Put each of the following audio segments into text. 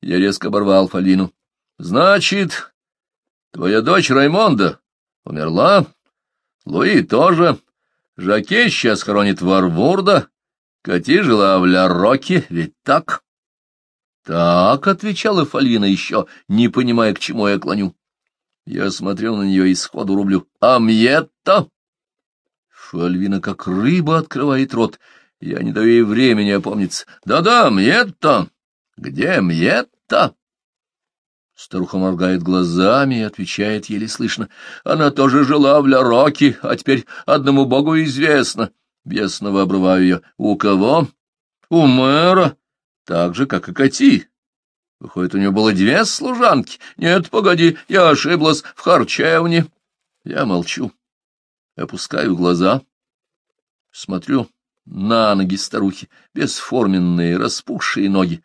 Я резко оборвал Фалину. — Значит, твоя дочь Раймонда умерла? Луи тоже. Жаке сейчас хоронит Варвурда. Кати жила в Ля-Роке, ведь так? — Так, — отвечала Фалина еще, не понимая, к чему я клоню. Я смотрел на нее и сходу рублю. — Амьетта! Фальвина как рыба открывает рот. Я не даю ей времени опомниться. «Да-да, мне-то!» «Где Мьетта?» Старуха моргает глазами и отвечает еле слышно. «Она тоже жила в Ля-Роке, а теперь одному богу известно». Бесново обрываю ее. «У кого?» «У мэра. Так же, как и Кати. Выходит, у нее было две служанки. Нет, погоди, я ошиблась в харчевне». Я молчу. Опускаю глаза. Смотрю на ноги старухи, бесформенные, распухшие ноги.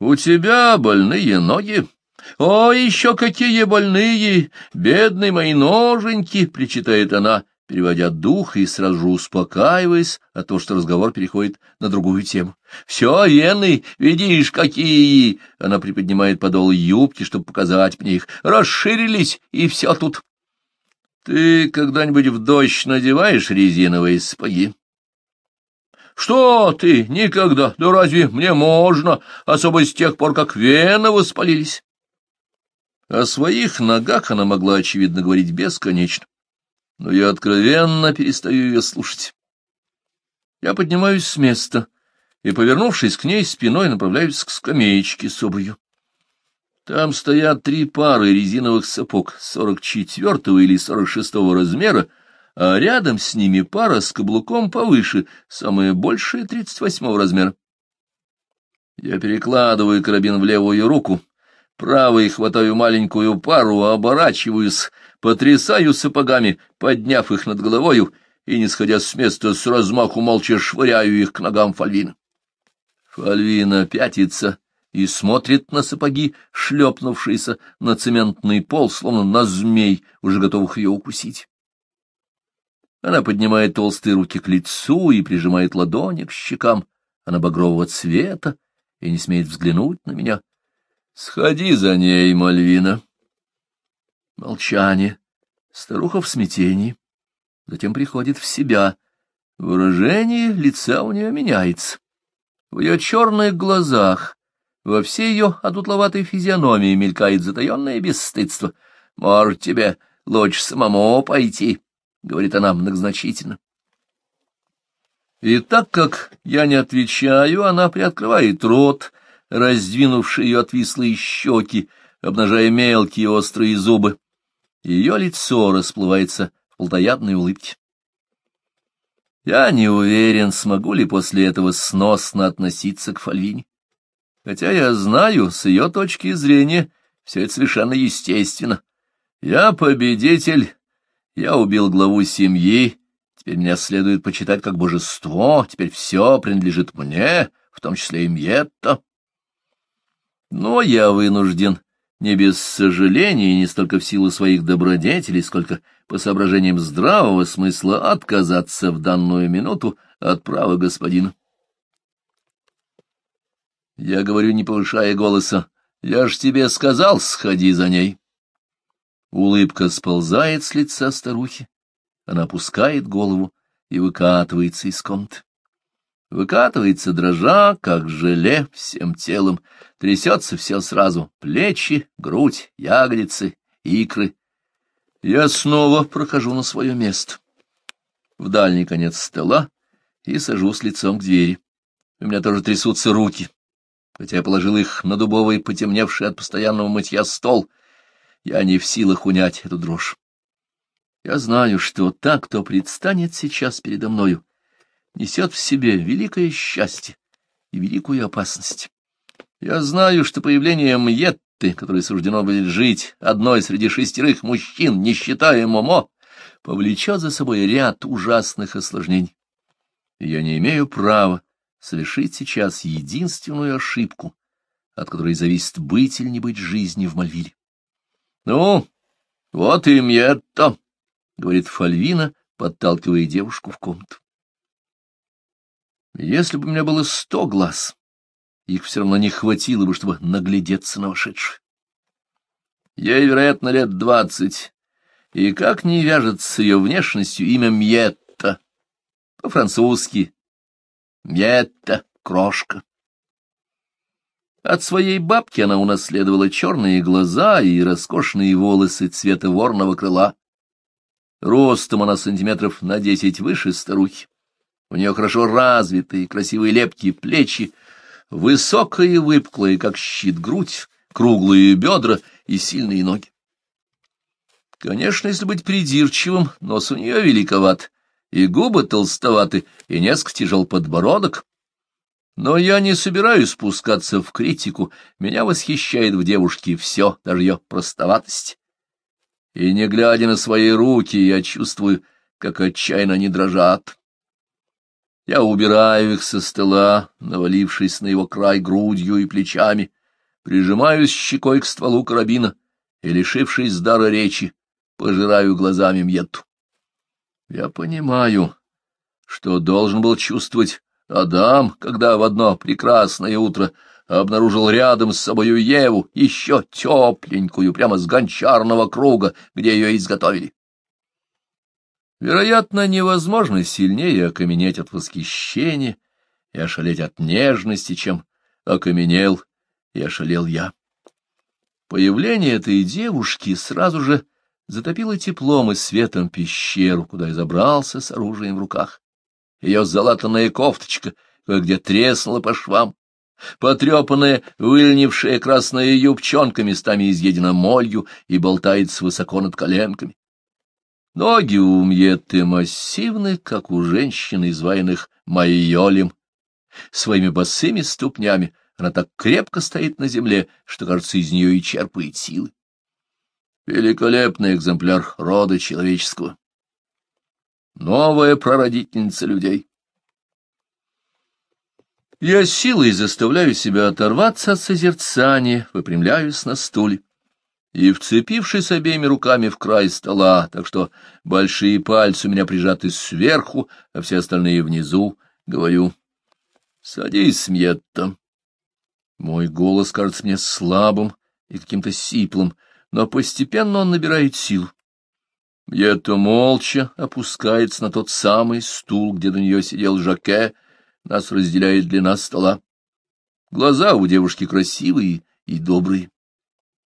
У тебя больные ноги. О, еще какие больные! Бедные мои ноженьки! — причитает она, переводя дух и сразу же успокаиваясь от того, что разговор переходит на другую тему. — Все, вены, видишь, какие! — она приподнимает подол юбки, чтобы показать мне их. — Расширились, и все тут. — Ты когда-нибудь в дождь надеваешь резиновые сапоги? Что ты? Никогда! Да разве мне можно? А Особо с тех пор, как вены воспалились. О своих ногах она могла, очевидно, говорить бесконечно. Но я откровенно перестаю ее слушать. Я поднимаюсь с места и, повернувшись к ней спиной, направляюсь к скамеечке с обрью. Там стоят три пары резиновых сапог сорок четвертого или сорок шестого размера, а рядом с ними пара с каблуком повыше, самая большая — 38 размера. Я перекладываю карабин в левую руку, правой хватаю маленькую пару, оборачиваюсь, потрясаю сапогами, подняв их над головою, и, не сходя с места, с размаху молча швыряю их к ногам Фальвина. Фальвина пятится и смотрит на сапоги, шлепнувшиеся на цементный пол, словно на змей, уже готовых ее укусить. Она поднимает толстые руки к лицу и прижимает ладони к щекам. Она багрового цвета и не смеет взглянуть на меня. — Сходи за ней, Мальвина. Молчание. Старуха в смятении. Затем приходит в себя. Выражение лица у нее меняется. В ее черных глазах, во всей ее одутловатой физиономии мелькает затаенное бесстыдство. — Может, тебе лучше самому пойти? —— говорит она многозначительно. И так как я не отвечаю, она приоткрывает рот, раздвинувший ее отвислые щеки, обнажая мелкие острые зубы. Ее лицо расплывается в плотоядной улыбке. Я не уверен, смогу ли после этого сносно относиться к Фальвине. Хотя я знаю, с ее точки зрения, все это совершенно естественно. Я победитель я убил главу семьи, теперь меня следует почитать как божество, теперь все принадлежит мне, в том числе и Мьетто. Но я вынужден, не без сожаления, не столько в силу своих добродетелей, сколько по соображениям здравого смысла, отказаться в данную минуту от права господина. Я говорю, не повышая голоса, я ж тебе сказал, сходи за ней. Улыбка сползает с лица старухи. Она опускает голову и выкатывается из комнаты. Выкатывается дрожа, как желе, всем телом. Трясется все сразу — плечи, грудь, ягодицы, икры. Я снова прохожу на свое место. В дальний конец стола и сажусь лицом к двери. У меня тоже трясутся руки, хотя я положил их на дубовый, потемневший от постоянного мытья стол — я не в силах унять эту дрожь. Я знаю, что та, кто предстанет сейчас передо мною, несет в себе великое счастье и великую опасность. Я знаю, что появление Мьетты, которой суждено будет жить одной среди шестерых мужчин, не считая Момо, повлечет за собой ряд ужасных осложнений. И я не имею права совершить сейчас единственную ошибку, от которой зависит быть или не быть жизни в Мальвиле. — Ну, вот и Мьетта, — говорит Фальвина, подталкивая девушку в комнату. Если бы у меня было сто глаз, их все равно не хватило бы, чтобы наглядеться на вошедших. Ей, вероятно, лет двадцать, и как не вяжется ее внешностью имя Мьетта, по-французски Мьетта, крошка. От своей бабки она унаследовала черные глаза и роскошные волосы цвета ворного крыла. Ростом она сантиметров на десять выше старухи. У нее хорошо развитые, красивые лепкие плечи, высокая и выпуклая, как щит, грудь, круглые бедра и сильные ноги. Конечно, если быть придирчивым, нос у нее великоват, и губы толстоваты, и несколько тяжел подбородок, но я не собираюсь спускаться в критику. Меня восхищает в девушке все, даже ее простоватость. И, не глядя на свои руки, я чувствую, как отчаянно они дрожат. Я убираю их со стола, навалившись на его край грудью и плечами, прижимаюсь щекой к стволу карабина и, лишившись дара речи, пожираю глазами Мьетту. Я понимаю, что должен был чувствовать Адам, когда в одно прекрасное утро обнаружил рядом с собою Еву, еще тепленькую, прямо с гончарного круга, где ее изготовили. Вероятно, невозможно сильнее окаменеть от восхищения и ошалеть от нежности, чем окаменел и ошалел я. Появление этой девушки сразу же затопило теплом и светом пещеру, куда я забрался с оружием в руках ее залатанная кофточка где треснула по швам, потрепанная, выльнившая красная юбчонка местами изъедена молью и болтается высоко над коленками. Ноги у Мьетты массивны, как у женщин, изваянных майолем. Своими босыми ступнями она так крепко стоит на земле, что, кажется, из нее и черпает силы. Великолепный экземпляр рода человеческого новая прародительница людей. Я силой заставляю себя оторваться от созерцания, выпрямляюсь на стуле и, вцепившись обеими руками в край стола, так что большие пальцы у меня прижаты сверху, а все остальные внизу, говорю, «Садись, Мьетта». Мой голос кажется мне слабым и каким-то сиплым, но постепенно он набирает силу. Ето молча опускается на тот самый стул, где до нее сидел Жаке, нас разделяет длина стола. Глаза у девушки красивые и добрые.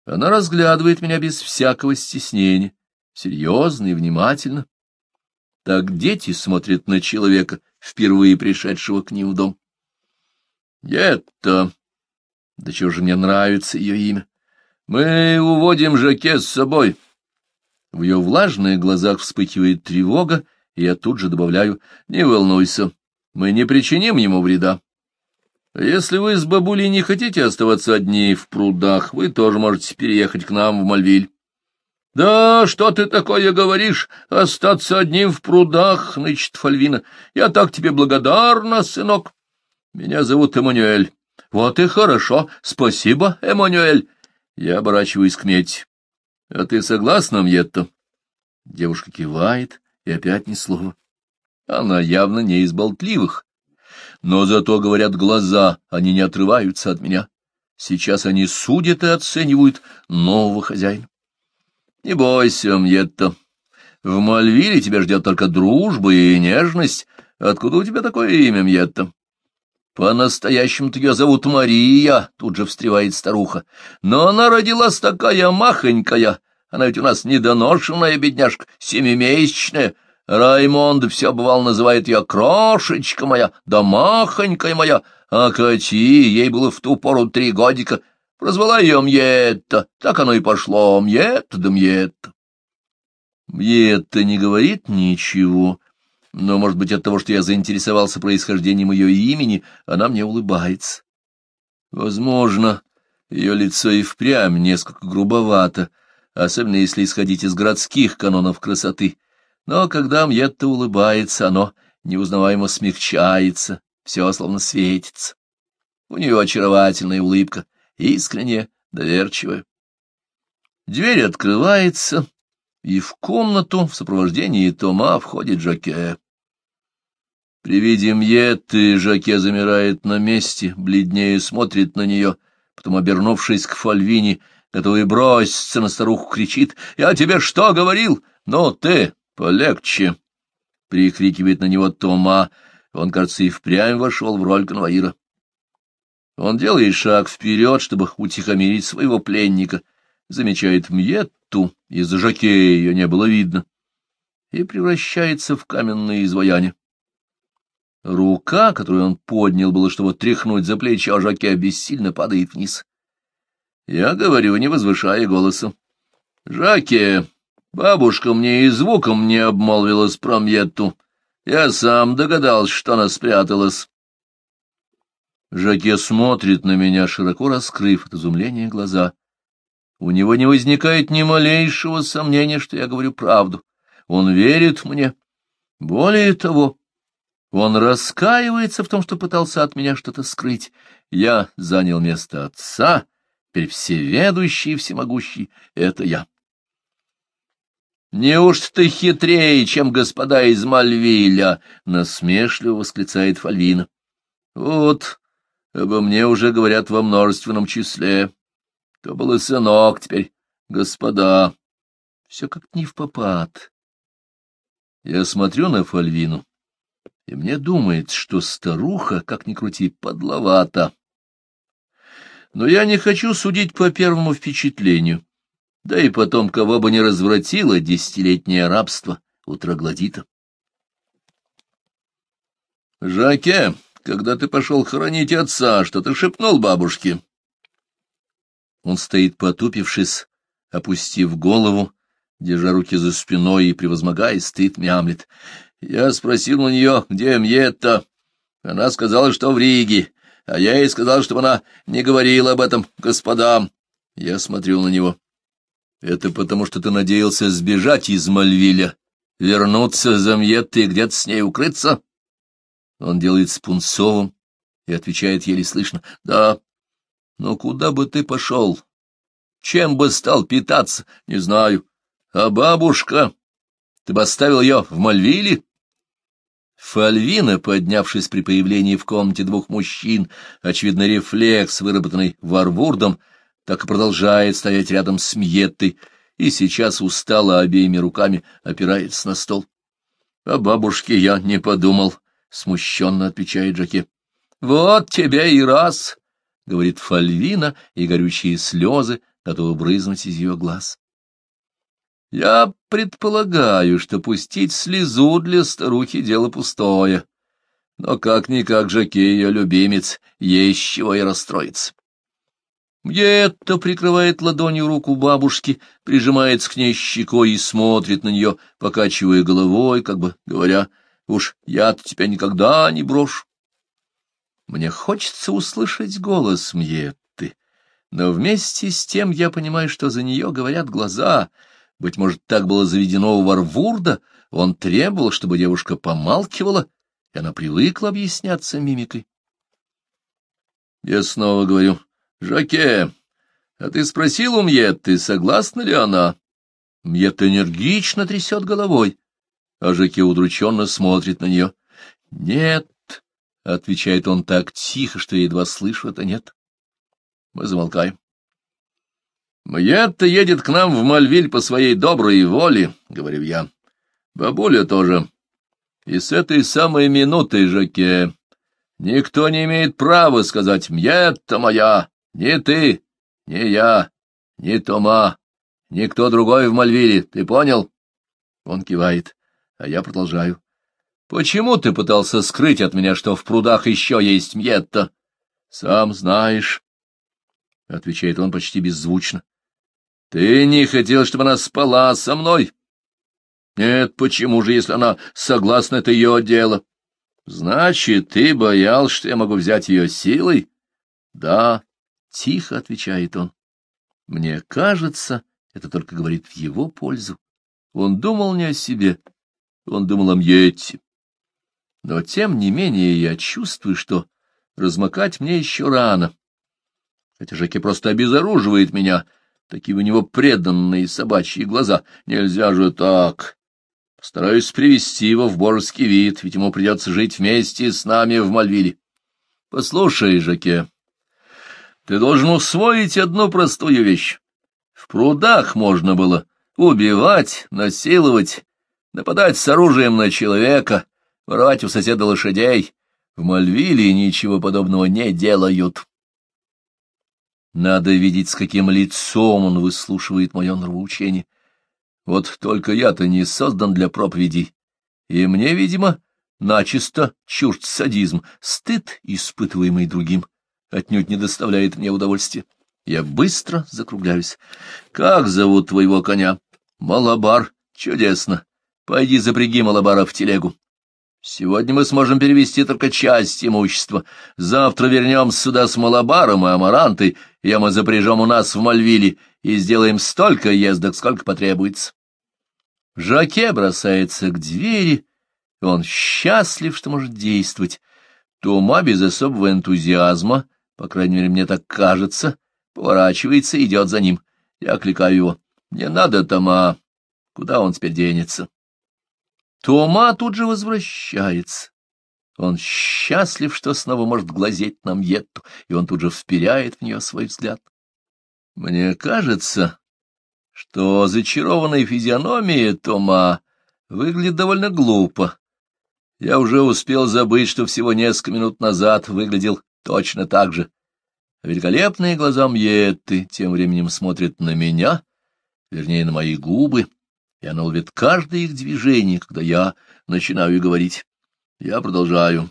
Она разглядывает меня без всякого стеснения, серьезно и внимательно. Так дети смотрят на человека, впервые пришедшего к ним в дом. Это... Да чего же мне нравится ее имя? Мы уводим Жаке с собой. В ее влажных глазах вспыхивает тревога, и я тут же добавляю «Не волнуйся, мы не причиним ему вреда». Если вы с бабулей не хотите оставаться одни в прудах, вы тоже можете переехать к нам в Мальвиль. — Да что ты такое говоришь? Остаться одним в прудах, — нычет Фальвина. — Я так тебе благодарна, сынок. Меня зовут Эммануэль. — Вот и хорошо. Спасибо, Эммануэль. Я оборачиваюсь к медь. — А ты согласна, Мьетта? Девушка кивает и опять ни слова. Она явно не из болтливых. Но зато, говорят, глаза, они не отрываются от меня. Сейчас они судят и оценивают нового хозяина. — Не бойся, Мьетта. В Мальвире тебя ждет только дружба и нежность. Откуда у тебя такое имя, Мьетта? По-настоящему-то ее зовут Мария, тут же встревает старуха. Но она родилась такая махонькая, она ведь у нас недоношенная бедняжка, семимесячная. Раймонд все, бывал, называет ее крошечка моя, да махонькая моя, а Кати, ей было в ту пору три годика, прозвала ее Мьетта, так оно и пошло, Мьетта да Мьетта. Мьетта не говорит ничего, но, может быть, от того, что я заинтересовался происхождением ее имени, она мне улыбается. Возможно, ее лицо и впрямь несколько грубовато, особенно если исходить из городских канонов красоты. Но когда Мьетта улыбается, оно неузнаваемо смягчается, все словно светится. У нее очаровательная улыбка, искренняя, доверчивая. Дверь открывается, и в комнату в сопровождении Тома входит Жаке. При виде Мьетты Жаке замирает на месте, бледнее смотрит на нее, потом, обернувшись к Фальвине, готовый броситься на старуху, кричит «Я тебе что говорил? Но ты полегче!» Прикрикивает на него Тома, он, кажется, и впрямь вошел в роль конвоира. Он делает шаг вперед, чтобы утихомирить своего пленника, замечает Мьетту, из-за Жаке ее не было видно, и превращается в каменное изваяние. Рука, которую он поднял, было, чтобы тряхнуть за плечи, а Жаке бессильно падает вниз. Я говорю, не возвышая голоса. «Жаке, бабушка мне и звуком не обмолвилась про Мьетту. Я сам догадался, что она спряталась». Жаке смотрит на меня, широко раскрыв от изумления глаза. У него не возникает ни малейшего сомнения, что я говорю правду. Он верит мне. Более того, он раскаивается в том, что пытался от меня что-то скрыть. Я занял место отца, теперь всеведущий и всемогущий — это я. «Неужто ты хитрее, чем господа из Мальвиля?» — насмешливо восклицает Фальвина. «Вот, обо мне уже говорят во множественном числе. То был и сынок, теперь господа. Все как не в попад». Я смотрю на Фальвину и мне думается, что старуха, как ни крути, подловата. Но я не хочу судить по первому впечатлению. Да и потом, кого бы не развратило десятилетнее рабство у троглодита. «Жаке, когда ты пошел хоронить отца, что ты шепнул бабушке?» Он стоит потупившись, опустив голову, держа руки за спиной и, превозмогая стыд, мямлет. Я спросил у нее, где Мьетта. Она сказала, что в Риге, а я ей сказал, чтобы она не говорила об этом господам. Я смотрел на него. Это потому, что ты надеялся сбежать из Мальвиля, вернуться за Мьеттой и где-то с ней укрыться? Он делает с Пунцовым и отвечает еле слышно. Да, но куда бы ты пошел? Чем бы стал питаться? Не знаю. А бабушка? Ты бы оставил ее в Мальвиле? Фальвина, поднявшись при появлении в комнате двух мужчин, очевидно, рефлекс, выработанный Варвурдом, так и продолжает стоять рядом с Мьеттой, и сейчас устало обеими руками опирается на стол. — О бабушке я не подумал, — смущенно отвечает Джаке. — Вот тебе и раз, — говорит Фальвина, и горючие слезы готовы брызнуть из ее глаз. Я предполагаю, что пустить слезу для старухи — дело пустое. Но как-никак Жакей ее любимец, есть чего и расстроиться. Мьетто прикрывает ладонью руку бабушки, прижимается к ней щекой и смотрит на нее, покачивая головой, как бы говоря, «Уж я-то тебя никогда не брошу». Мне хочется услышать голос Мьетты, но вместе с тем я понимаю, что за нее говорят глаза — быть может, так было заведено у Варвурда, он требовал, чтобы девушка помалкивала, и она привыкла объясняться мимикой. Я снова говорю, «Жаке, а ты спросил у Мьетты, согласна ли она?» Мьет энергично трясет головой, а Жаке удрученно смотрит на нее. «Нет», — отвечает он так тихо, что я едва слышу это а «нет». Мы замолкаем. «Мьетта едет к нам в Мальвиль по своей доброй воле», — говорю я. «Бабуля тоже. И с этой самой минуты, Жаке, никто не имеет права сказать «Мьетта моя», ни ты, ни я, ни Тома, никто другой в Мальвиле, ты понял?» Он кивает, а я продолжаю. «Почему ты пытался скрыть от меня, что в прудах еще есть Мьетта?» «Сам знаешь». — отвечает он почти беззвучно. Ты не хотел, чтобы она спала со мной? Нет, почему же, если она согласна, это ее дело? Значит, ты боялся, что я могу взять ее силой? Да, тихо отвечает он. Мне кажется, это только говорит в его пользу. Он думал не о себе, он думал о Мьете. Но тем не менее я чувствую, что размокать мне еще рано. Хотя Жаке просто обезоруживает меня — Такие у него преданные собачьи глаза. Нельзя же так. Постараюсь привести его в божеский вид, ведь ему придется жить вместе с нами в Мальвиле. Послушай, Жаке, ты должен усвоить одну простую вещь. В прудах можно было убивать, насиловать, нападать с оружием на человека, воровать у соседа лошадей. В Мальвиле ничего подобного не делают. Надо видеть, с каким лицом он выслушивает мое нравоучение. Вот только я-то не создан для проповедей. И мне, видимо, начисто чужд садизм. Стыд, испытываемый другим, отнюдь не доставляет мне удовольствия. Я быстро закругляюсь. Как зовут твоего коня? Малабар. Чудесно. Пойди запряги Малабара в телегу. Сегодня мы сможем перевести только часть имущества. Завтра вернемся сюда с Малабаром и Амарантой, и мы запряжем у нас в Мальвиле и сделаем столько ездок, сколько потребуется. Жаке бросается к двери, он счастлив, что может действовать. Тома без особого энтузиазма, по крайней мере, мне так кажется, поворачивается и идет за ним. Я кликаю его. «Не надо, Тома! Куда он теперь денется?» Тома тут же возвращается. Он счастлив, что снова может глазеть на Етту, и он тут же вперяет в нее свой взгляд. Мне кажется, что зачарованная физиономия Тома выглядит довольно глупо. Я уже успел забыть, что всего несколько минут назад выглядел точно так же. Великолепные глаза Мьетты тем временем смотрят на меня, вернее, на мои губы, и она ловит каждое их движение, когда я начинаю говорить. Я продолжаю.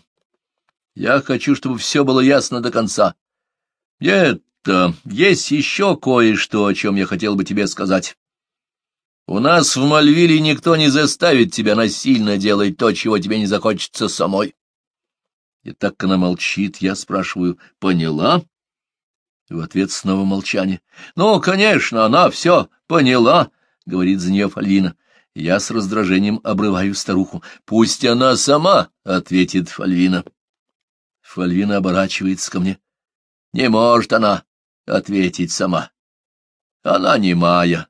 Я хочу, чтобы все было ясно до конца. Это есть еще кое-что, о чем я хотел бы тебе сказать. У нас в Мальвиле никто не заставит тебя насильно делать то, чего тебе не захочется самой. И так она молчит, я спрашиваю, поняла? И в ответ снова молчание. Ну, конечно, она все поняла, — говорит за нее Фальвина. Я с раздражением обрываю старуху. «Пусть она сама!» — ответит Фальвина. Фальвина оборачивается ко мне. «Не может она ответить сама. Она не моя.